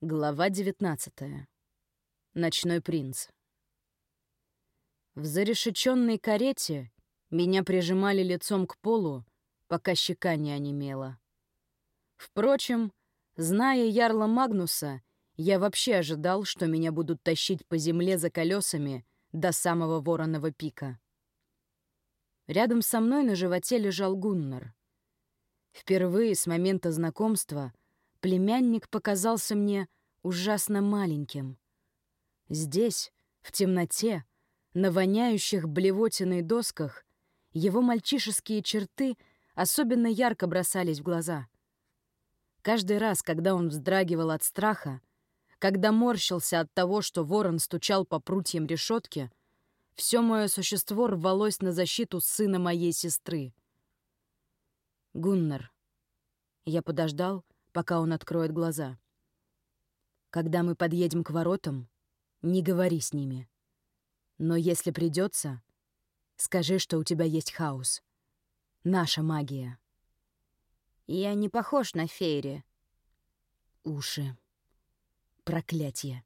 Глава 19. Ночной принц. В зарешеченной карете меня прижимали лицом к полу, пока щека не онемела. Впрочем, зная ярла Магнуса, я вообще ожидал, что меня будут тащить по земле за колесами до самого вороного пика. Рядом со мной на животе лежал Гуннар. Впервые с момента знакомства племянник показался мне ужасно маленьким. Здесь, в темноте, на воняющих блевотиной досках, его мальчишеские черты особенно ярко бросались в глаза. Каждый раз, когда он вздрагивал от страха, когда морщился от того, что ворон стучал по прутьям решетки, все мое существо рвалось на защиту сына моей сестры. Гуннар. Я подождал, пока он откроет глаза. Когда мы подъедем к воротам, не говори с ними. Но если придется, скажи, что у тебя есть хаос. Наша магия. Я не похож на Фейри. Уши. Проклятие.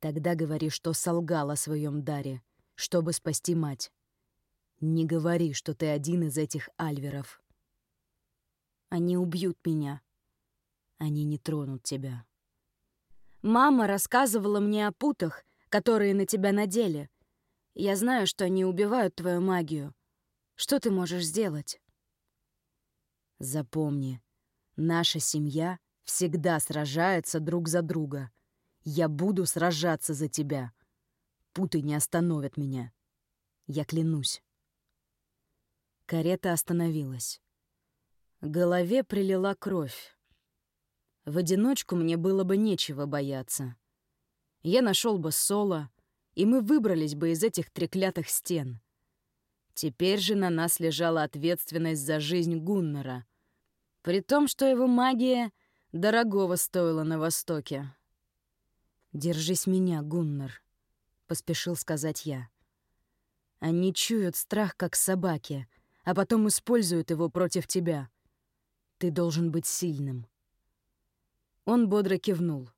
Тогда говори, что солгал о своем даре, чтобы спасти мать. Не говори, что ты один из этих альверов. Они убьют меня. Они не тронут тебя. Мама рассказывала мне о путах, которые на тебя надели. Я знаю, что они убивают твою магию. Что ты можешь сделать? Запомни, наша семья всегда сражается друг за друга. Я буду сражаться за тебя. Путы не остановят меня. Я клянусь. Карета остановилась. Голове прилила кровь. В одиночку мне было бы нечего бояться. Я нашел бы Соло, и мы выбрались бы из этих треклятых стен. Теперь же на нас лежала ответственность за жизнь Гуннера, при том, что его магия дорогого стоила на Востоке. «Держись меня, Гуннер», — поспешил сказать я. «Они чуют страх, как собаки, а потом используют его против тебя. Ты должен быть сильным». Он бодро кивнул.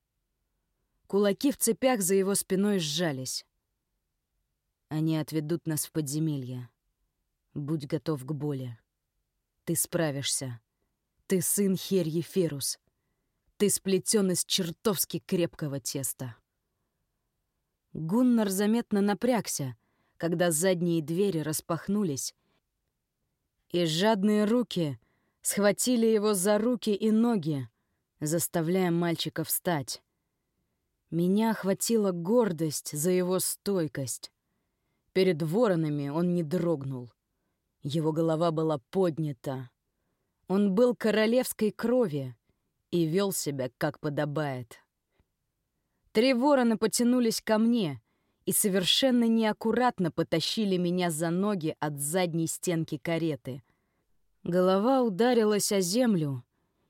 Кулаки в цепях за его спиной сжались. Они отведут нас в подземелье. Будь готов к боли. Ты справишься. Ты сын Херьи Ферус. Ты сплетен из чертовски крепкого теста. Гуннар заметно напрягся, когда задние двери распахнулись, и жадные руки схватили его за руки и ноги, заставляя мальчика встать. Меня охватила гордость за его стойкость. Перед воронами он не дрогнул. Его голова была поднята. Он был королевской крови и вел себя, как подобает. Три ворона потянулись ко мне и совершенно неаккуратно потащили меня за ноги от задней стенки кареты. Голова ударилась о землю,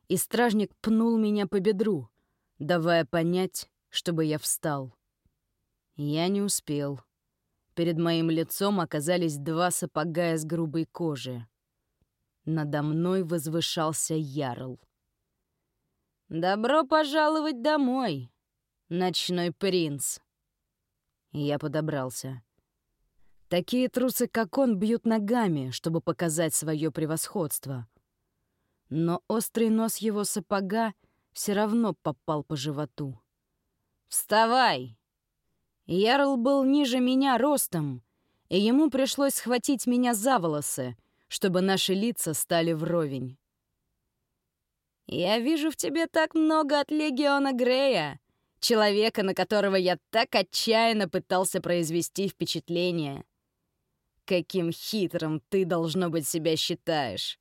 и стражник пнул меня по бедру, давая понять, чтобы я встал. Я не успел. Перед моим лицом оказались два сапога из грубой кожи. Надо мной возвышался ярл. «Добро пожаловать домой, ночной принц!» Я подобрался. Такие трусы, как он, бьют ногами, чтобы показать свое превосходство — но острый нос его сапога все равно попал по животу. «Вставай!» Ярл был ниже меня ростом, и ему пришлось схватить меня за волосы, чтобы наши лица стали вровень. «Я вижу в тебе так много от Легиона Грея, человека, на которого я так отчаянно пытался произвести впечатление. Каким хитрым ты, должно быть, себя считаешь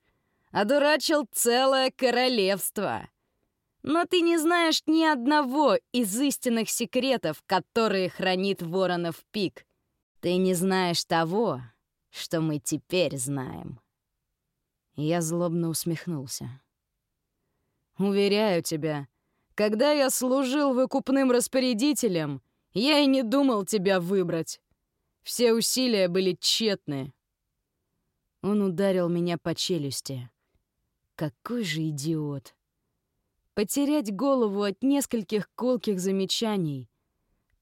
одурачил целое королевство. Но ты не знаешь ни одного из истинных секретов, которые хранит Воронов Пик. Ты не знаешь того, что мы теперь знаем. Я злобно усмехнулся. Уверяю тебя, когда я служил выкупным распорядителем, я и не думал тебя выбрать. Все усилия были тщетны. Он ударил меня по челюсти. Какой же идиот. Потерять голову от нескольких колких замечаний.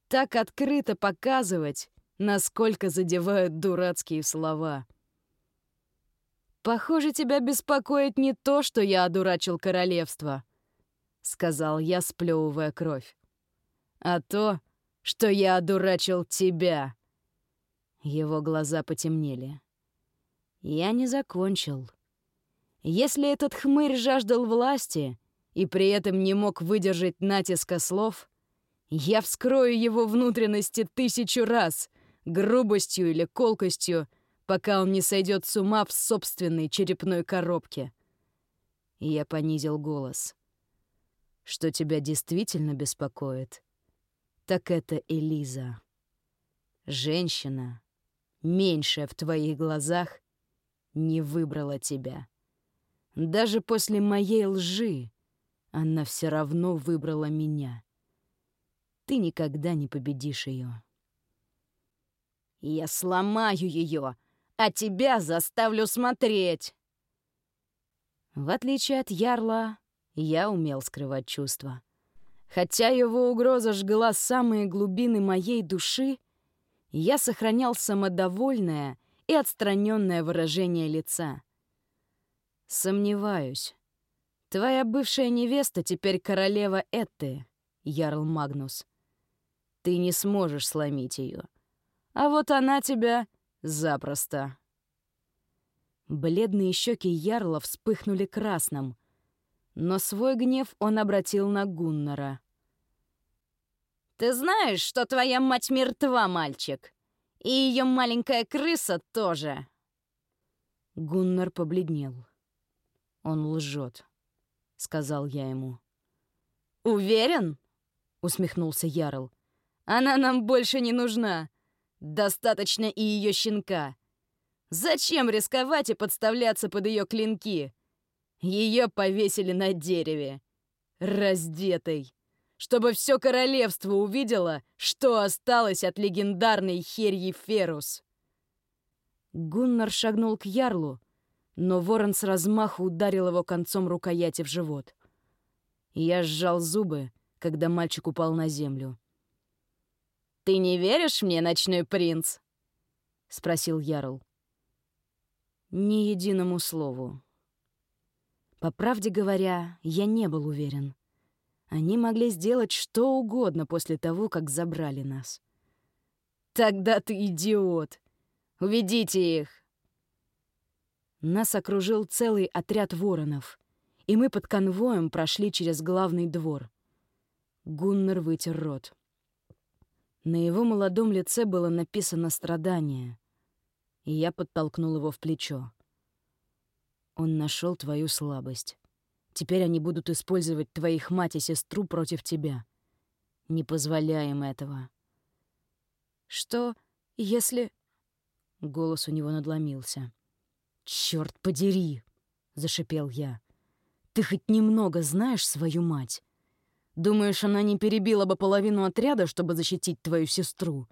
Так открыто показывать, насколько задевают дурацкие слова. «Похоже, тебя беспокоит не то, что я одурачил королевство», — сказал я, сплевывая кровь, «а то, что я одурачил тебя». Его глаза потемнели. Я не закончил. Если этот хмырь жаждал власти и при этом не мог выдержать натиска слов, я вскрою его внутренности тысячу раз, грубостью или колкостью, пока он не сойдет с ума в собственной черепной коробке. Я понизил голос. Что тебя действительно беспокоит, так это Элиза. Женщина, меньшая в твоих глазах, не выбрала тебя. Даже после моей лжи она все равно выбрала меня. Ты никогда не победишь ее. Я сломаю ее, а тебя заставлю смотреть. В отличие от Ярла, я умел скрывать чувства. Хотя его угроза жгла самые глубины моей души, я сохранял самодовольное и отстраненное выражение лица. «Сомневаюсь. Твоя бывшая невеста теперь королева Этты, Ярл Магнус. Ты не сможешь сломить ее. А вот она тебя запросто». Бледные щеки Ярла вспыхнули красным, но свой гнев он обратил на Гуннара. «Ты знаешь, что твоя мать мертва, мальчик? И ее маленькая крыса тоже!» Гуннар побледнел. «Он лжет», — сказал я ему. «Уверен?» — усмехнулся Ярл. «Она нам больше не нужна. Достаточно и ее щенка. Зачем рисковать и подставляться под ее клинки? Ее повесили на дереве, раздетой, чтобы все королевство увидело, что осталось от легендарной Херьи Ферус». Гуннар шагнул к Ярлу, но ворон с размаху ударил его концом рукояти в живот. Я сжал зубы, когда мальчик упал на землю. «Ты не веришь мне, ночной принц?» — спросил Ярл. Ни единому слову. По правде говоря, я не был уверен. Они могли сделать что угодно после того, как забрали нас. «Тогда ты идиот! Уведите их!» Нас окружил целый отряд воронов, и мы под конвоем прошли через главный двор. Гуннер вытер рот. На его молодом лице было написано «страдание», и я подтолкнул его в плечо. Он нашел твою слабость. Теперь они будут использовать твоих мать и сестру против тебя. Не позволяем этого. Что, если... Голос у него надломился. «Чёрт подери!» — зашипел я. «Ты хоть немного знаешь свою мать? Думаешь, она не перебила бы половину отряда, чтобы защитить твою сестру?»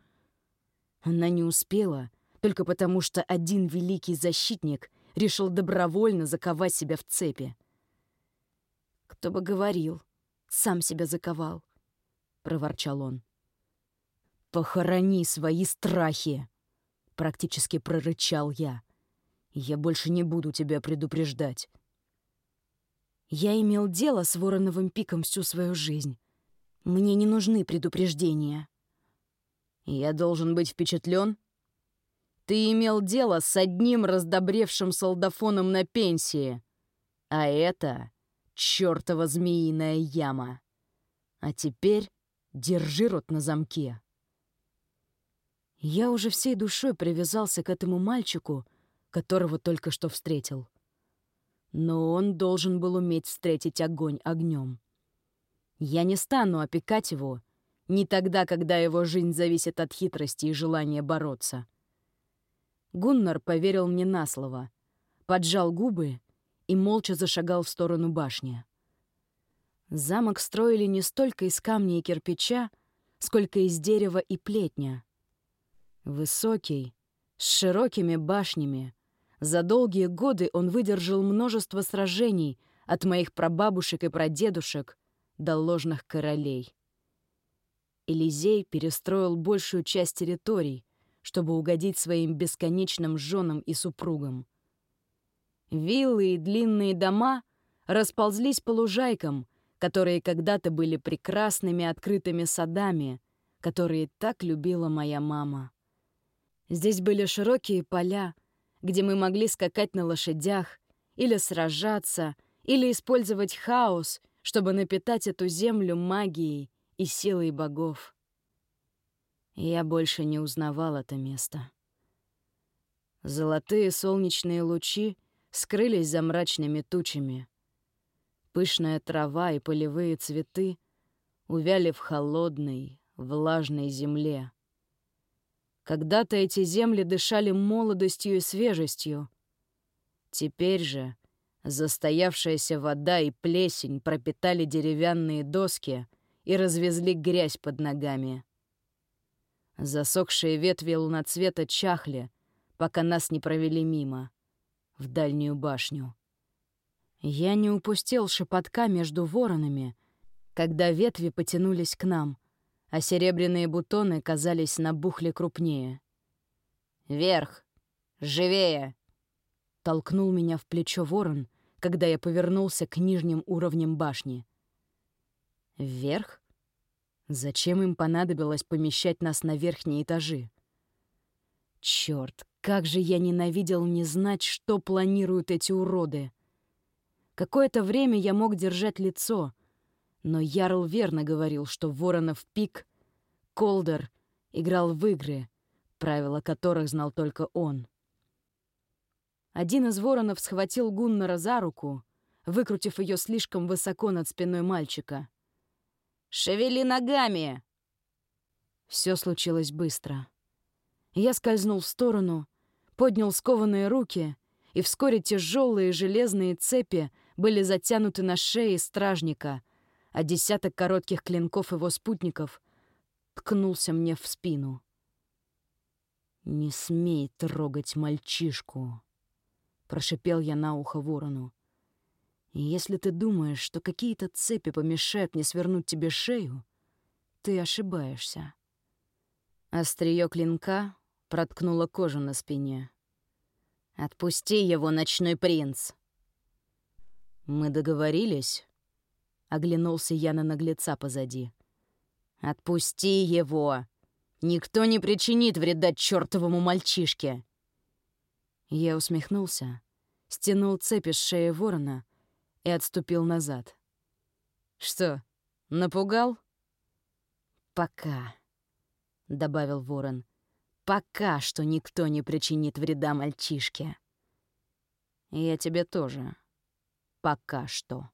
Она не успела, только потому что один великий защитник решил добровольно заковать себя в цепи. «Кто бы говорил, сам себя заковал», — проворчал он. «Похорони свои страхи!» — практически прорычал я. Я больше не буду тебя предупреждать. Я имел дело с Вороновым пиком всю свою жизнь. Мне не нужны предупреждения. Я должен быть впечатлен. Ты имел дело с одним раздобревшим солдафоном на пенсии. А это чертова змеиная яма. А теперь держи рот на замке. Я уже всей душой привязался к этому мальчику, которого только что встретил. Но он должен был уметь встретить огонь огнем. Я не стану опекать его, не тогда, когда его жизнь зависит от хитрости и желания бороться. Гуннар поверил мне на слово, поджал губы и молча зашагал в сторону башни. Замок строили не столько из камня и кирпича, сколько из дерева и плетня. Высокий, с широкими башнями, за долгие годы он выдержал множество сражений, от моих прабабушек и прадедушек до ложных королей. Элизей перестроил большую часть территорий, чтобы угодить своим бесконечным женам и супругам. Виллы и длинные дома расползлись по лужайкам, которые когда-то были прекрасными открытыми садами, которые так любила моя мама. Здесь были широкие поля, где мы могли скакать на лошадях, или сражаться, или использовать хаос, чтобы напитать эту землю магией и силой богов. Я больше не узнавал это место. Золотые солнечные лучи скрылись за мрачными тучами. Пышная трава и полевые цветы увяли в холодной, влажной земле. Когда-то эти земли дышали молодостью и свежестью. Теперь же застоявшаяся вода и плесень пропитали деревянные доски и развезли грязь под ногами. Засохшие ветви луноцвета чахли, пока нас не провели мимо, в дальнюю башню. Я не упустил шепотка между воронами, когда ветви потянулись к нам, а серебряные бутоны казались набухли крупнее. «Вверх! Живее!» Толкнул меня в плечо ворон, когда я повернулся к нижним уровням башни. «Вверх? Зачем им понадобилось помещать нас на верхние этажи? Чёрт, как же я ненавидел не знать, что планируют эти уроды!» Какое-то время я мог держать лицо, но Ярл верно говорил, что Воронов пик, Колдер играл в игры, правила которых знал только он. Один из воронов схватил Гуннара за руку, выкрутив ее слишком высоко над спиной мальчика. «Шевели ногами!» Все случилось быстро. Я скользнул в сторону, поднял скованные руки, и вскоре тяжелые железные цепи были затянуты на шее стражника, а десяток коротких клинков его спутников ткнулся мне в спину. «Не смей трогать мальчишку», — прошипел я на ухо ворону. «И если ты думаешь, что какие-то цепи помешают мне свернуть тебе шею, ты ошибаешься». Остриё клинка проткнуло кожу на спине. «Отпусти его, ночной принц!» «Мы договорились?» — оглянулся я на наглеца позади. «Отпусти его! Никто не причинит вреда чертовому мальчишке!» Я усмехнулся, стянул цепи с шеи ворона и отступил назад. «Что, напугал?» «Пока», — добавил ворон. «Пока что никто не причинит вреда мальчишке». «Я тебе тоже», Пока что.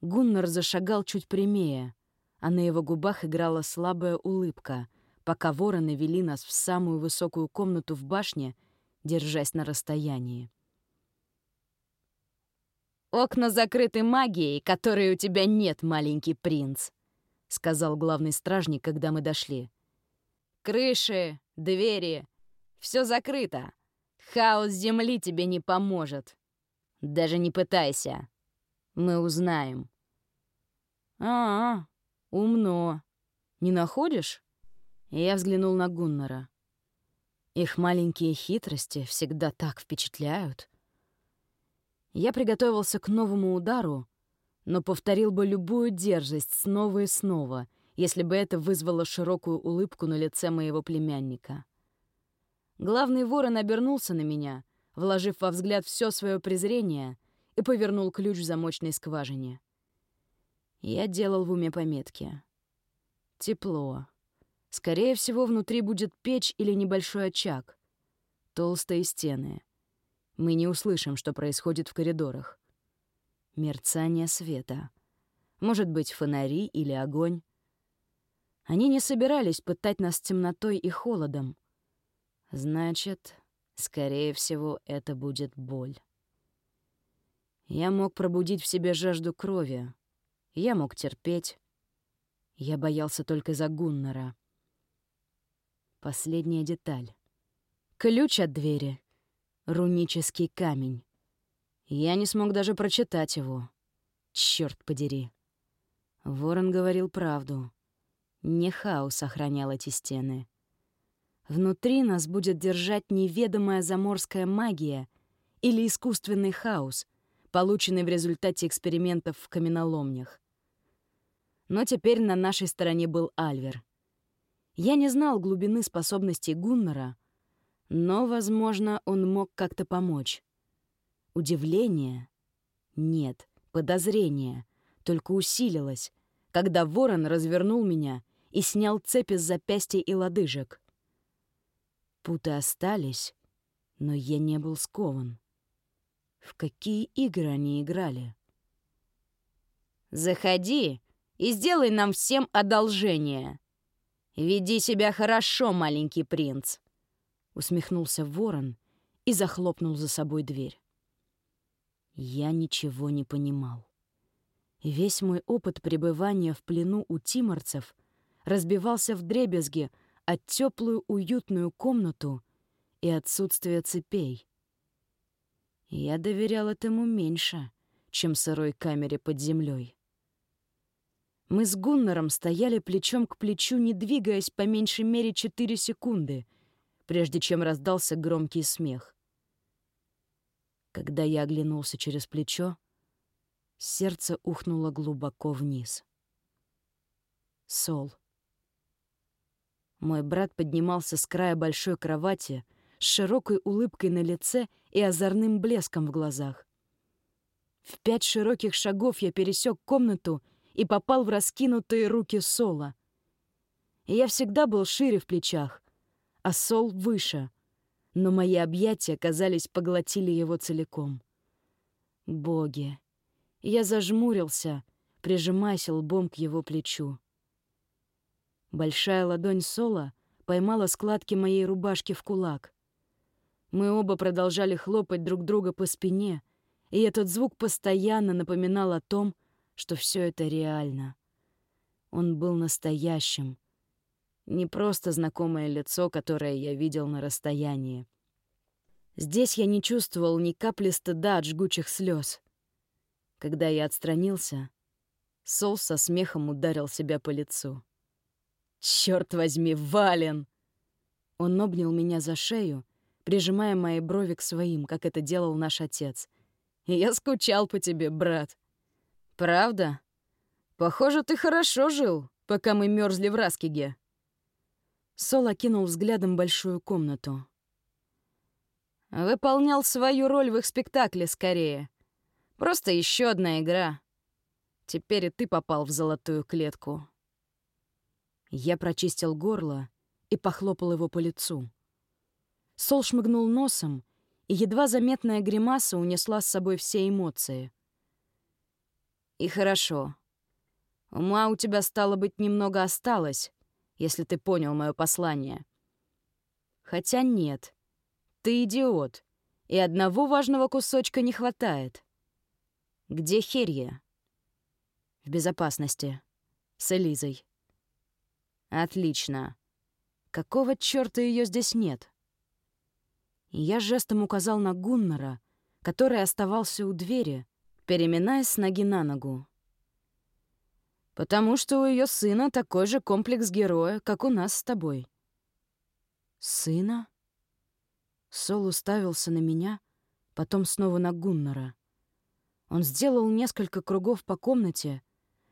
Гуннар зашагал чуть прямее, а на его губах играла слабая улыбка, пока вороны вели нас в самую высокую комнату в башне, держась на расстоянии. «Окна закрыты магией, которой у тебя нет, маленький принц», — сказал главный стражник, когда мы дошли. «Крыши, двери — все закрыто. Хаос земли тебе не поможет». Даже не пытайся. Мы узнаем. А, -а умно. Не находишь? Я взглянул на Гуннара. Их маленькие хитрости всегда так впечатляют. Я приготовился к новому удару, но повторил бы любую дерзость снова и снова, если бы это вызвало широкую улыбку на лице моего племянника. Главный ворон обернулся на меня, вложив во взгляд все свое презрение, и повернул ключ в замочной скважине. Я делал в уме пометки. Тепло. Скорее всего, внутри будет печь или небольшой очаг. Толстые стены. Мы не услышим, что происходит в коридорах. Мерцание света. Может быть, фонари или огонь. Они не собирались пытать нас темнотой и холодом. Значит, Скорее всего, это будет боль. Я мог пробудить в себе жажду крови. Я мог терпеть. Я боялся только за Гуннера. Последняя деталь. Ключ от двери. Рунический камень. Я не смог даже прочитать его. Черт подери. Ворон говорил правду. Не хаос охранял эти стены. Внутри нас будет держать неведомая заморская магия или искусственный хаос, полученный в результате экспериментов в каменоломнях. Но теперь на нашей стороне был Альвер. Я не знал глубины способностей Гуннера, но, возможно, он мог как-то помочь. Удивление? Нет, подозрение. Только усилилось, когда ворон развернул меня и снял цепи с запястья и лодыжек. Путы остались, но я не был скован. В какие игры они играли? «Заходи и сделай нам всем одолжение. Веди себя хорошо, маленький принц», — усмехнулся ворон и захлопнул за собой дверь. Я ничего не понимал. Весь мой опыт пребывания в плену у тиморцев разбивался в дребезги от теплую уютную комнату и отсутствие цепей. Я доверял этому меньше, чем сырой камере под землей. Мы с Гуннером стояли плечом к плечу, не двигаясь по меньшей мере четыре секунды, прежде чем раздался громкий смех. Когда я оглянулся через плечо, сердце ухнуло глубоко вниз. Сол. Мой брат поднимался с края большой кровати с широкой улыбкой на лице и озорным блеском в глазах. В пять широких шагов я пересек комнату и попал в раскинутые руки Сола. я всегда был шире в плечах, а Сол выше — но мои объятия, казались, поглотили его целиком. Боги! Я зажмурился, прижимаясь лбом к его плечу. Большая ладонь Сола поймала складки моей рубашки в кулак. Мы оба продолжали хлопать друг друга по спине, и этот звук постоянно напоминал о том, что все это реально. Он был настоящим, не просто знакомое лицо, которое я видел на расстоянии. Здесь я не чувствовал ни капли стыда от жгучих слез. Когда я отстранился, Сол со смехом ударил себя по лицу. «Чёрт возьми, Вален!» Он обнял меня за шею, прижимая мои брови к своим, как это делал наш отец. «Я скучал по тебе, брат». «Правда? Похоже, ты хорошо жил, пока мы мерзли в Раскиге». Сол окинул взглядом большую комнату. «Выполнял свою роль в их спектакле скорее. Просто еще одна игра. Теперь и ты попал в золотую клетку». Я прочистил горло и похлопал его по лицу. Сол шмыгнул носом, и едва заметная гримаса унесла с собой все эмоции. «И хорошо. Ума у тебя, стало быть, немного осталось, если ты понял мое послание. Хотя нет, ты идиот, и одного важного кусочка не хватает. Где Херья? В безопасности. С Элизой. Отлично. Какого чёрта ее здесь нет? Я жестом указал на Гуннера, который оставался у двери, переминаясь с ноги на ногу. Потому что у ее сына такой же комплекс героя, как у нас с тобой. Сына? Сол уставился на меня, потом снова на Гуннера. Он сделал несколько кругов по комнате,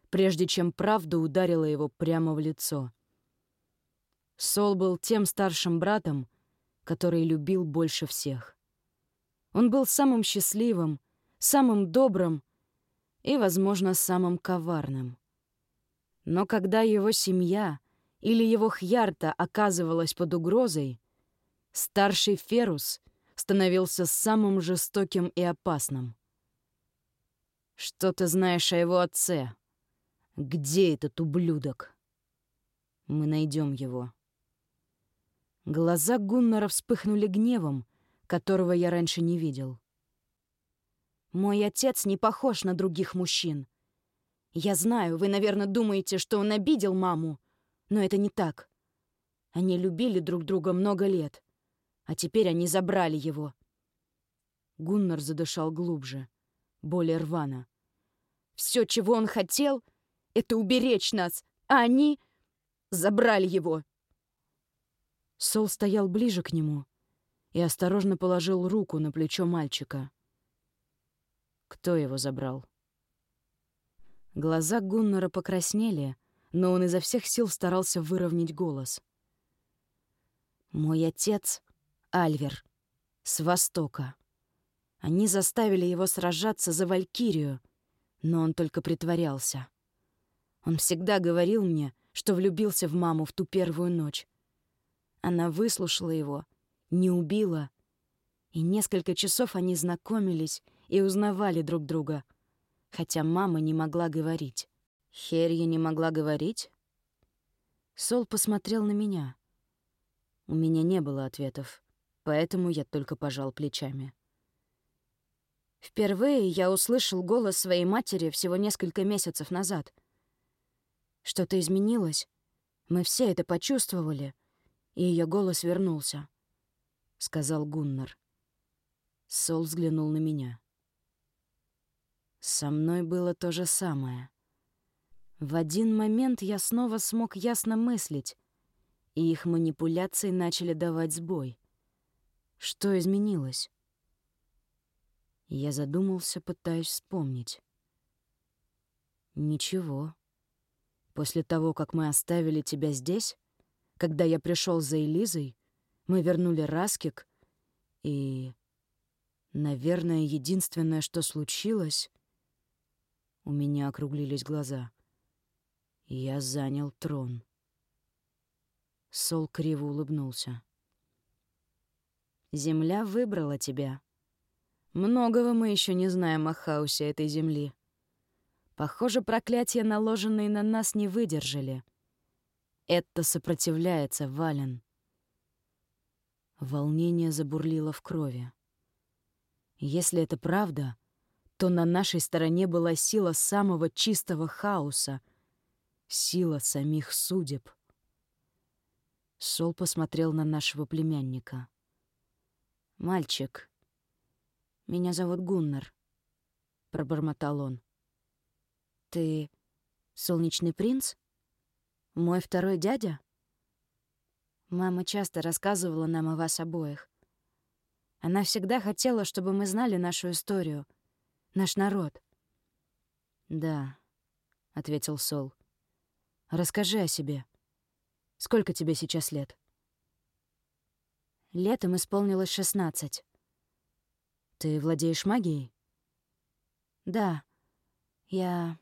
прежде чем правда ударила его прямо в лицо. Сол был тем старшим братом, который любил больше всех. Он был самым счастливым, самым добрым и, возможно, самым коварным. Но когда его семья или его Хьярта оказывалась под угрозой, старший Ферус становился самым жестоким и опасным. «Что ты знаешь о его отце? Где этот ублюдок?» «Мы найдем его». Глаза Гуннара вспыхнули гневом, которого я раньше не видел. «Мой отец не похож на других мужчин», я знаю, вы, наверное, думаете, что он обидел маму, но это не так. Они любили друг друга много лет, а теперь они забрали его. Гуннар задышал глубже, более рвано. Все, чего он хотел, — это уберечь нас, а они забрали его. Сол стоял ближе к нему и осторожно положил руку на плечо мальчика. Кто его забрал? Глаза Гуннера покраснели, но он изо всех сил старался выровнять голос. «Мой отец — Альвер, с Востока. Они заставили его сражаться за Валькирию, но он только притворялся. Он всегда говорил мне, что влюбился в маму в ту первую ночь. Она выслушала его, не убила, и несколько часов они знакомились и узнавали друг друга, хотя мама не могла говорить. Херья не могла говорить? Сол посмотрел на меня. У меня не было ответов, поэтому я только пожал плечами. Впервые я услышал голос своей матери всего несколько месяцев назад. Что-то изменилось. Мы все это почувствовали, и ее голос вернулся, — сказал Гуннар. Сол взглянул на меня. Со мной было то же самое. В один момент я снова смог ясно мыслить, и их манипуляции начали давать сбой. Что изменилось? Я задумался, пытаясь вспомнить. Ничего. После того, как мы оставили тебя здесь, когда я пришел за Элизой, мы вернули Раскик, и, наверное, единственное, что случилось... У меня округлились глаза. Я занял трон. Сол криво улыбнулся. «Земля выбрала тебя», Многого мы еще не знаем о хаосе этой земли. Похоже, проклятия, наложенные на нас, не выдержали. Это сопротивляется, Вален. Волнение забурлило в крови. Если это правда, то на нашей стороне была сила самого чистого хаоса, сила самих судеб. Сол посмотрел на нашего племянника. «Мальчик, меня зовут Гуннар», — пробормотал он. «Ты солнечный принц? Мой второй дядя?» Мама часто рассказывала нам о вас обоих. Она всегда хотела, чтобы мы знали нашу историю, наш народ. «Да», — ответил Сол. «Расскажи о себе. Сколько тебе сейчас лет?» Летом исполнилось шестнадцать. Ты владеешь магией? Да. Я...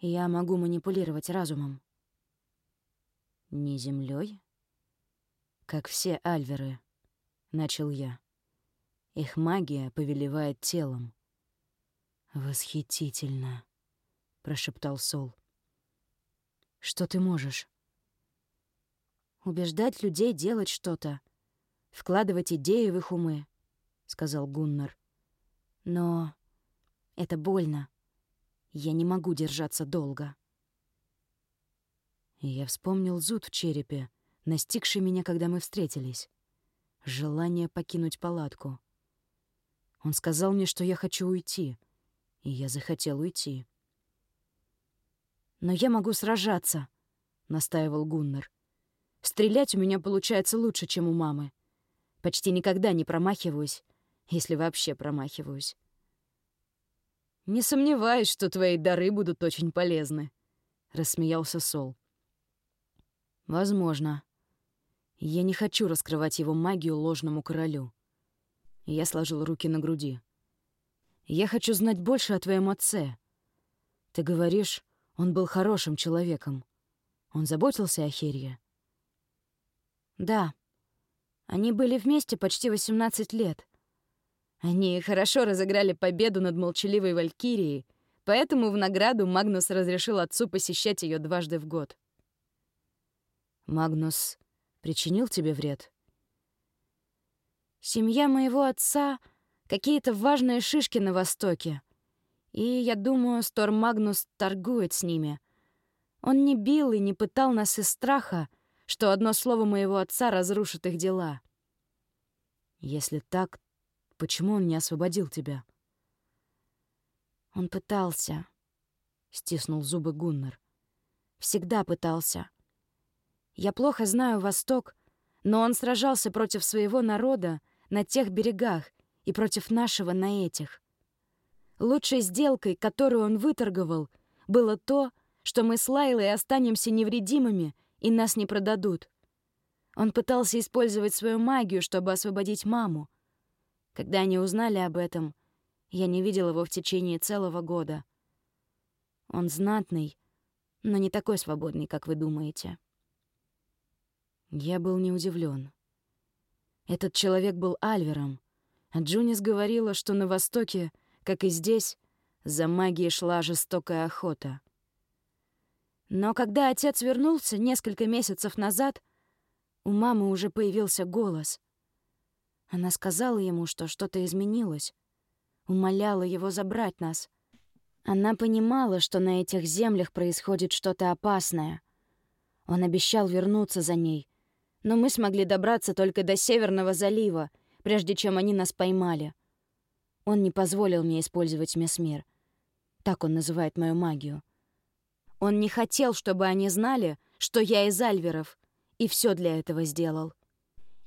Я могу манипулировать разумом. Не землей? Как все альверы, начал я. Их магия повелевает телом. Восхитительно, прошептал Сол. Что ты можешь? Убеждать людей делать что-то, вкладывать идеи в их умы, — сказал Гуннар. «Но это больно. Я не могу держаться долго». И я вспомнил зуд в черепе, настигший меня, когда мы встретились. Желание покинуть палатку. Он сказал мне, что я хочу уйти, и я захотел уйти. «Но я могу сражаться», — настаивал Гуннар. «Стрелять у меня получается лучше, чем у мамы. Почти никогда не промахиваюсь, если вообще промахиваюсь. «Не сомневаюсь, что твои дары будут очень полезны», — рассмеялся Сол. «Возможно. Я не хочу раскрывать его магию ложному королю». Я сложил руки на груди. «Я хочу знать больше о твоем отце. Ты говоришь, он был хорошим человеком. Он заботился о Херье?» «Да. Они были вместе почти 18 лет. Они хорошо разыграли победу над молчаливой Валькирией, поэтому в награду Магнус разрешил отцу посещать ее дважды в год. «Магнус причинил тебе вред?» «Семья моего отца — какие-то важные шишки на Востоке. И, я думаю, Стор Магнус торгует с ними. Он не бил и не пытал нас из страха, что одно слово моего отца разрушит их дела. Если так, Почему он не освободил тебя?» «Он пытался», — стиснул зубы Гуннар. «Всегда пытался. Я плохо знаю Восток, но он сражался против своего народа на тех берегах и против нашего на этих. Лучшей сделкой, которую он выторговал, было то, что мы с Лайлой останемся невредимыми и нас не продадут. Он пытался использовать свою магию, чтобы освободить маму. Когда они узнали об этом, я не видел его в течение целого года. Он знатный, но не такой свободный, как вы думаете. Я был не удивлен. Этот человек был Альвером, а Джунис говорила, что на Востоке, как и здесь, за магией шла жестокая охота. Но когда отец вернулся несколько месяцев назад, у мамы уже появился голос. Она сказала ему, что что-то изменилось, умоляла его забрать нас. Она понимала, что на этих землях происходит что-то опасное. Он обещал вернуться за ней — но мы смогли добраться только до Северного залива, прежде чем они нас поймали. Он не позволил мне использовать Месмир. Так он называет мою магию. Он не хотел, чтобы они знали, что я из Альверов, и все для этого сделал.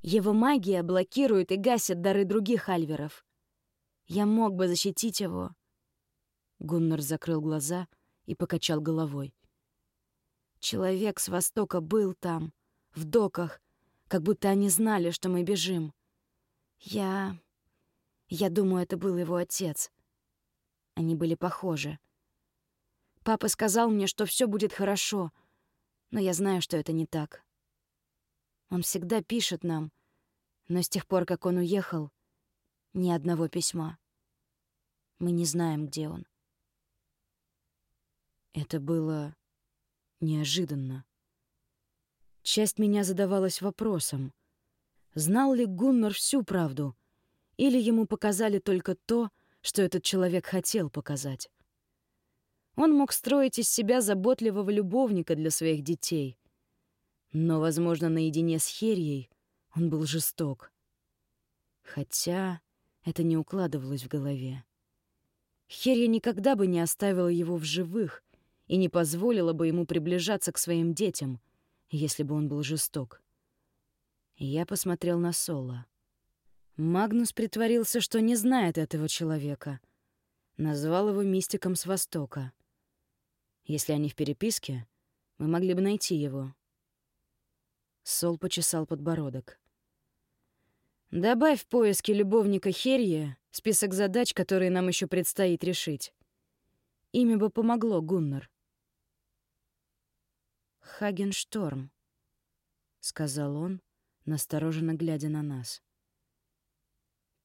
Его магия блокирует и гасит дары других Альверов. Я мог бы защитить его. Гуннар закрыл глаза и покачал головой. Человек с Востока был там, в доках, как будто они знали, что мы бежим. Я... Я думаю, это был его отец. Они были похожи. Папа сказал мне, что все будет хорошо, но я знаю, что это не так. Он всегда пишет нам, но с тех пор, как он уехал, ни одного письма. Мы не знаем, где он. Это было неожиданно. Часть меня задавалась вопросом, знал ли Гуннар всю правду, или ему показали только то, что этот человек хотел показать. Он мог строить из себя заботливого любовника для своих детей, но, возможно, наедине с Херией он был жесток. Хотя это не укладывалось в голове. Херия никогда бы не оставила его в живых и не позволила бы ему приближаться к своим детям, если бы он был жесток. Я посмотрел на Соло. Магнус притворился, что не знает этого человека. Назвал его мистиком с Востока. Если они в переписке, мы могли бы найти его. Сол почесал подбородок. «Добавь в поиски любовника Херья список задач, которые нам еще предстоит решить. Имя бы помогло, Гуннар». Хагеншторм», — сказал он, настороженно глядя на нас.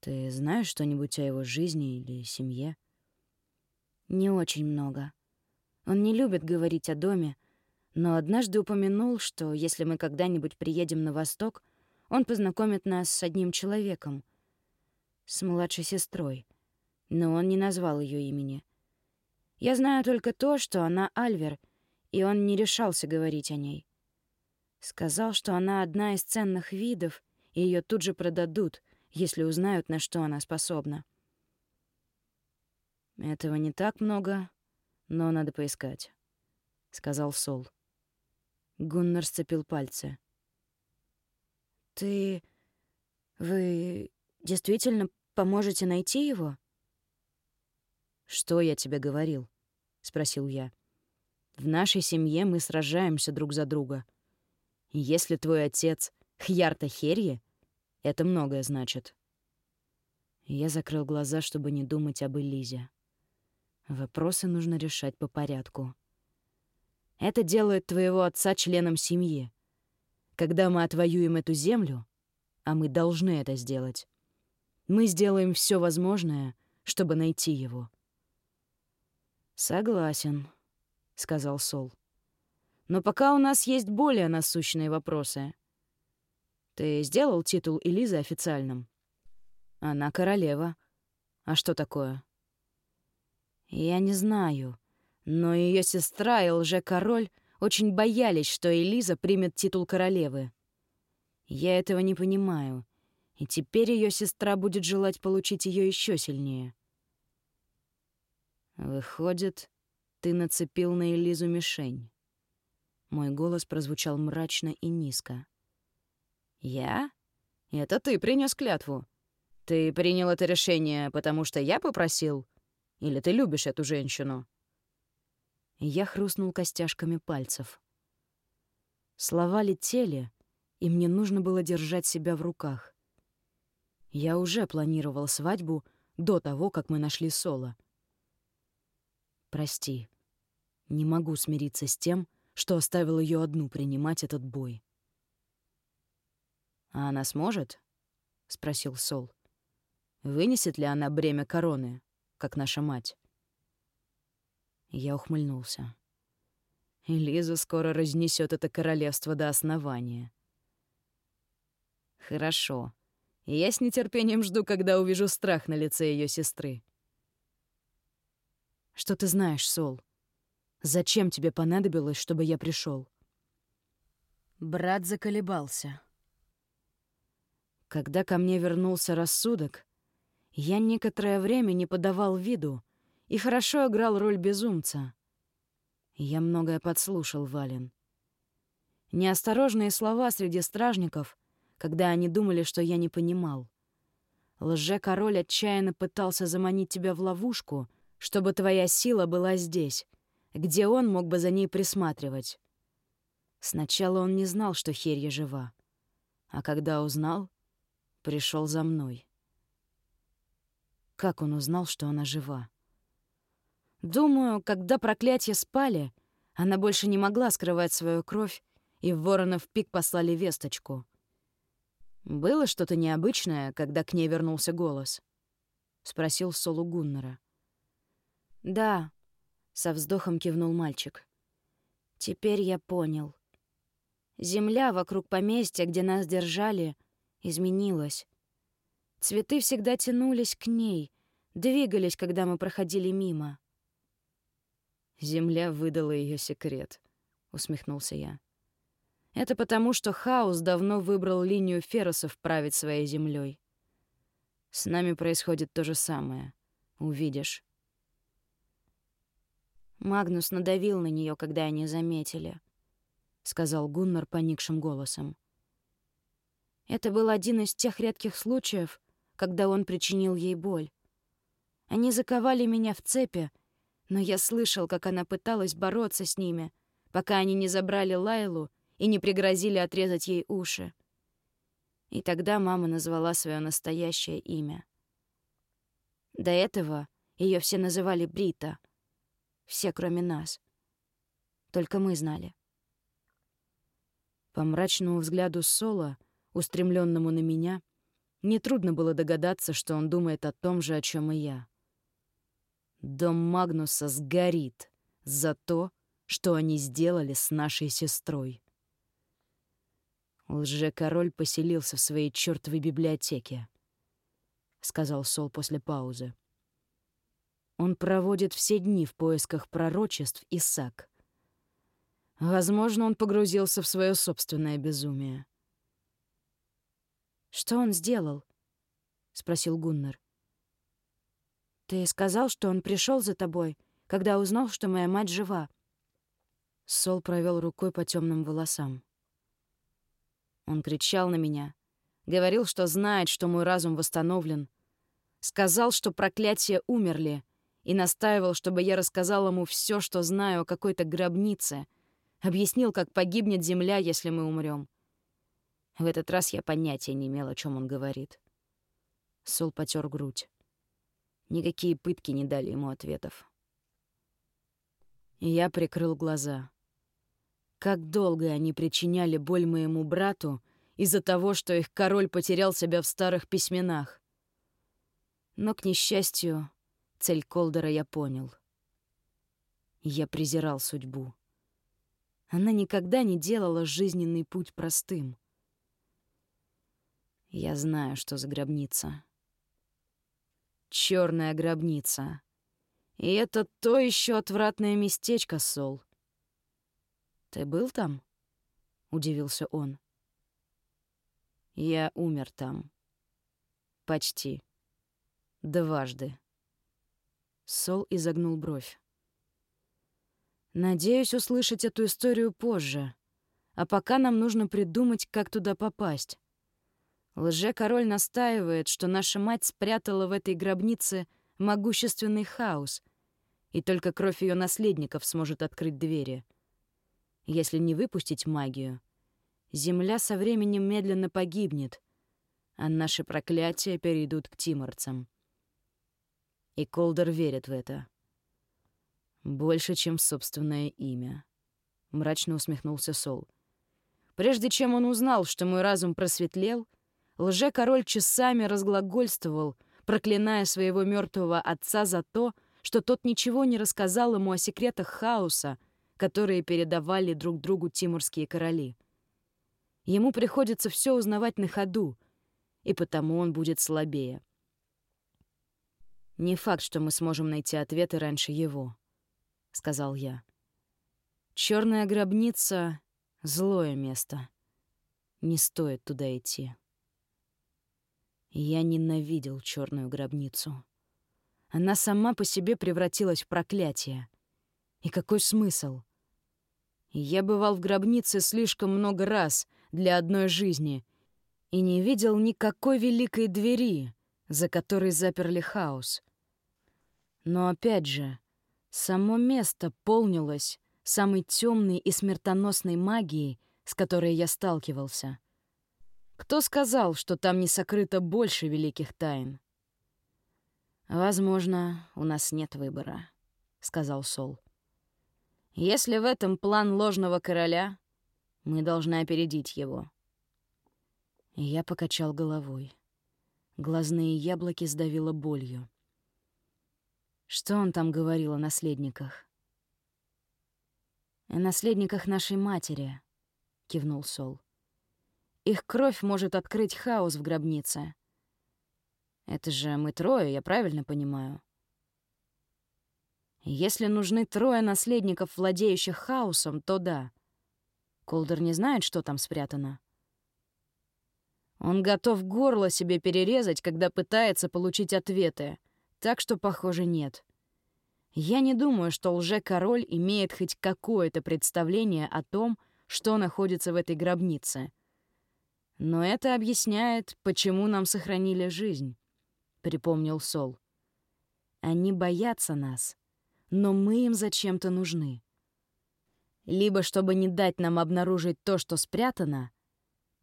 «Ты знаешь что-нибудь о его жизни или семье?» «Не очень много. Он не любит говорить о доме, но однажды упомянул, что если мы когда-нибудь приедем на восток, он познакомит нас с одним человеком, с младшей сестрой, но он не назвал ее имени. Я знаю только то, что она Альвер — и он не решался говорить о ней. Сказал, что она одна из ценных видов, и ее тут же продадут, если узнают, на что она способна. «Этого не так много, но надо поискать», — сказал Сол. Гуннар сцепил пальцы. «Ты... вы действительно поможете найти его?» «Что я тебе говорил?» — спросил я. В нашей семье мы сражаемся друг за друга. Если твой отец — Хьярта Херье, это многое значит. Я закрыл глаза, чтобы не думать об Элизе. Вопросы нужно решать по порядку. Это делает твоего отца членом семьи. Когда мы отвоюем эту землю, а мы должны это сделать, мы сделаем все возможное, чтобы найти его. Согласен, — сказал Сол. «Но пока у нас есть более насущные вопросы. Ты сделал титул Элизы официальным?» «Она королева. А что такое?» «Я не знаю, но ее сестра и лже-король очень боялись, что Элиза примет титул королевы. Я этого не понимаю, И теперь ее сестра будет желать получить ее еще сильнее. Выходит, ты нацепил на Элизу мишень. Мой голос прозвучал мрачно и низко. «Я? Это ты принес клятву. Ты принял это решение, потому что я попросил? Или ты любишь эту женщину?» Я хрустнул костяшками пальцев. Слова летели, и мне нужно было держать себя в руках. Я уже планировал свадьбу до того, как мы нашли Соло. Прости, не могу смириться с тем, что оставил ее одну принимать этот бой. «А она сможет?» — спросил Сол. «Вынесет ли она бремя короны, как наша мать?» Я ухмыльнулся. Лиза скоро разнесет это королевство до основания. Хорошо. Я с нетерпением жду, когда увижу страх на лице ее сестры. Что ты знаешь, Сол? Зачем тебе понадобилось, чтобы я пришел? Брат заколебался. Когда ко мне вернулся рассудок, я некоторое время не подавал виду и хорошо играл роль безумца. Я многое подслушал, Вален. Неосторожные слова среди стражников, когда они думали, что я не понимал. Лже-король отчаянно пытался заманить тебя в ловушку, чтобы твоя сила была здесь, где он мог бы за ней присматривать. Сначала он не знал, что Херья жива, а когда узнал, пришел за мной. Как он узнал, что она жива? Думаю, когда проклятия спали, она больше не могла скрывать свою кровь, и в Воронов пик послали весточку. «Было что-то необычное, когда к ней вернулся голос?» — спросил Солу Гуннера. «Да», — со вздохом кивнул мальчик. «Теперь я понял. Земля вокруг поместья, где нас держали, изменилась. Цветы всегда тянулись к ней, двигались, когда мы проходили мимо. Земля выдала ее секрет, усмехнулся я. Это потому, что Хаос давно выбрал линию феросов править своей землей. С нами происходит то же самое. Увидишь. Магнус надавил на нее, когда они заметили, сказал Гуннар поникшим голосом. Это был один из тех редких случаев, когда он причинил ей боль. Они заковали меня в цепи, но я слышал, как она пыталась бороться с ними, пока они не забрали Лайлу и не пригрозили отрезать ей уши. И тогда мама назвала свое настоящее имя. До этого ее все называли Брита. Все, кроме нас. Только мы знали. По мрачному взгляду Соло, устремленному на меня, нетрудно было догадаться, что он думает о том же, о чем и я. Дом Магнуса сгорит за то, что они сделали с нашей сестрой. Лже-король поселился в своей чертовой библиотеке, — сказал Сол после паузы. Он проводит все дни в поисках пророчеств и сак. Возможно, он погрузился в свое собственное безумие. «Что он сделал?» — спросил Гуннар. «Ты сказал, что он пришел за тобой, когда узнал, что моя мать жива». Сол провел рукой по темным волосам. Он кричал на меня, говорил, что знает, что мой разум восстановлен, сказал, что проклятия умерли, и настаивал, чтобы я рассказал ему все, что знаю о какой-то гробнице, объяснил, как погибнет земля, если мы умрем. В этот раз я понятия не имел, о чем он говорит. Сол потер грудь. Никакие пытки не дали ему ответов. И я прикрыл глаза. Как долго они причиняли боль моему брату из-за того, что их король потерял себя в старых письменах. Но, к несчастью, цель Колдера я понял. Я презирал судьбу. Она никогда не делала жизненный путь простым. Я знаю, что за гробница черная гробница. И это то еще отвратное местечко, Сол. Ты был там? удивился он. Я умер там, Почти. Дважды. Сол изогнул бровь. Надеюсь услышать эту историю позже. А пока нам нужно придумать, как туда попасть. Лже-король настаивает, что наша мать спрятала в этой гробнице могущественный хаос, и только кровь ее наследников сможет открыть двери. Если не выпустить магию, Земля со временем медленно погибнет, а наши проклятия перейдут к тиморцам. И Колдер верит в это. Больше, чем собственное имя. Мрачно усмехнулся Сол. Прежде чем он узнал, что мой разум просветлел, лже-король часами разглагольствовал, проклиная своего мертвого отца за то, что тот ничего не рассказал ему о секретах хаоса, которые передавали друг другу тимурские короли. Ему приходится все узнавать на ходу, и потому он будет слабее. «Не факт, что мы сможем найти ответы раньше его», — сказал я. Черная гробница — злое место. Не стоит туда идти. Я ненавидел черную гробницу. Она сама по себе превратилась в проклятие. И какой смысл? Я бывал в гробнице слишком много раз для одной жизни и не видел никакой великой двери, за которой заперли хаос. Но опять же, само место полнилось самой темной и смертоносной магией, с которой я сталкивался. Кто сказал, что там не сокрыто больше великих тайн? «Возможно, у нас нет выбора», — сказал Сол. «Если в этом план ложного короля, мы должны опередить его». Я покачал головой. Глазные яблоки сдавило болью. Что он там говорил о наследниках? «О наследниках нашей матери», — кивнул Сол. «Их кровь может открыть хаос в гробнице. Это же мы трое, я правильно понимаю?» Если нужны трое наследников, владеющих хаосом, то да. Колдер не знает, что там спрятано. Он готов горло себе перерезать, когда пытается получить ответы, так что, похоже, нет. Я не думаю, что лже-король имеет хоть какое-то представление о том, что находится в этой гробнице. Но это объясняет, почему нам сохранили жизнь. — припомнил Сол. «Они боятся нас, но мы им зачем-то нужны. Либо чтобы не дать нам обнаружить то, что спрятано,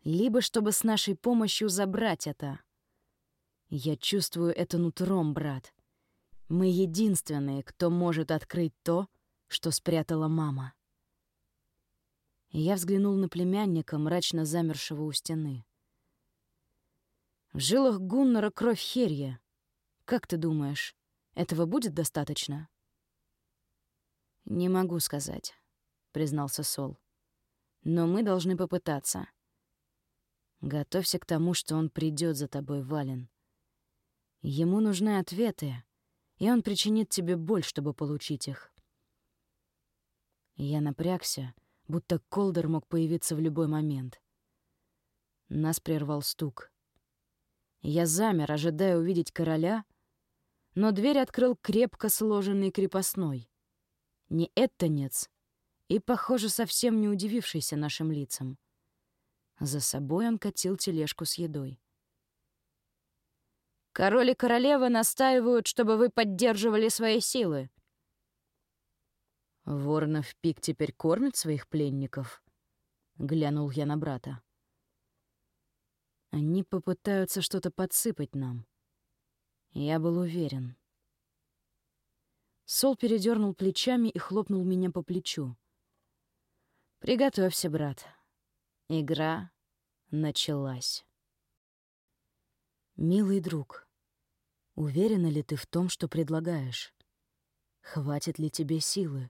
либо чтобы с нашей помощью забрать это. Я чувствую это нутром, брат. Мы единственные, кто может открыть то, что спрятала мама». Я взглянул на племянника, мрачно замершего у стены. В жилах Гуннера кровь Херья. Как ты думаешь, этого будет достаточно? «Не могу сказать», — признался Сол. «Но мы должны попытаться. Готовься к тому, что он придет за тобой, Вален. Ему нужны ответы, и он причинит тебе боль, чтобы получить их». Я напрягся, будто Колдер мог появиться в любой момент. Нас прервал стук — я замер, ожидая увидеть короля, но дверь открыл крепко сложенный крепостной. Не Эттонец, и, похоже, совсем не удивившийся нашим лицам. За собой он катил тележку с едой. «Король и королева настаивают, чтобы вы поддерживали свои силы». «Воронов пик теперь кормит своих пленников?» — глянул я на брата. Они попытаются что-то подсыпать нам. Я был уверен. Сол передернул плечами и хлопнул меня по плечу. «Приготовься, брат. Игра началась». «Милый друг, уверена ли ты в том, что предлагаешь? Хватит ли тебе силы?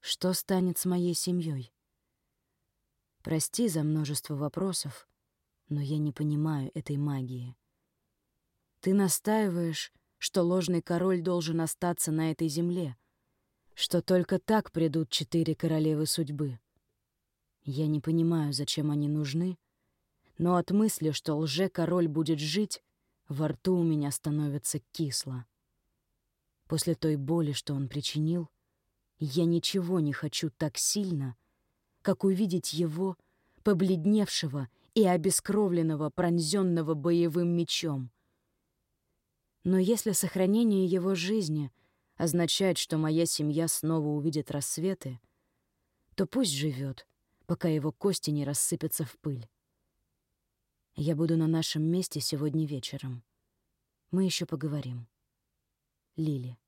Что станет с моей семьей? Прости за множество вопросов, но я не понимаю этой магии. Ты настаиваешь, что ложный король должен остаться на этой земле, что только так придут четыре королевы судьбы. Я не понимаю, зачем они нужны, но от мысли, что лже-король будет жить, Во рту у меня становится кисло. После той боли, что он причинил, я ничего не хочу так сильно, как увидеть его, побледневшего и обескровленного, пронзенного боевым мечом. Но если сохранение его жизни означает, что моя семья снова увидит рассветы, то пусть живет, пока его кости не рассыпятся в пыль. Я буду на нашем месте сегодня вечером. Мы еще поговорим. Лили.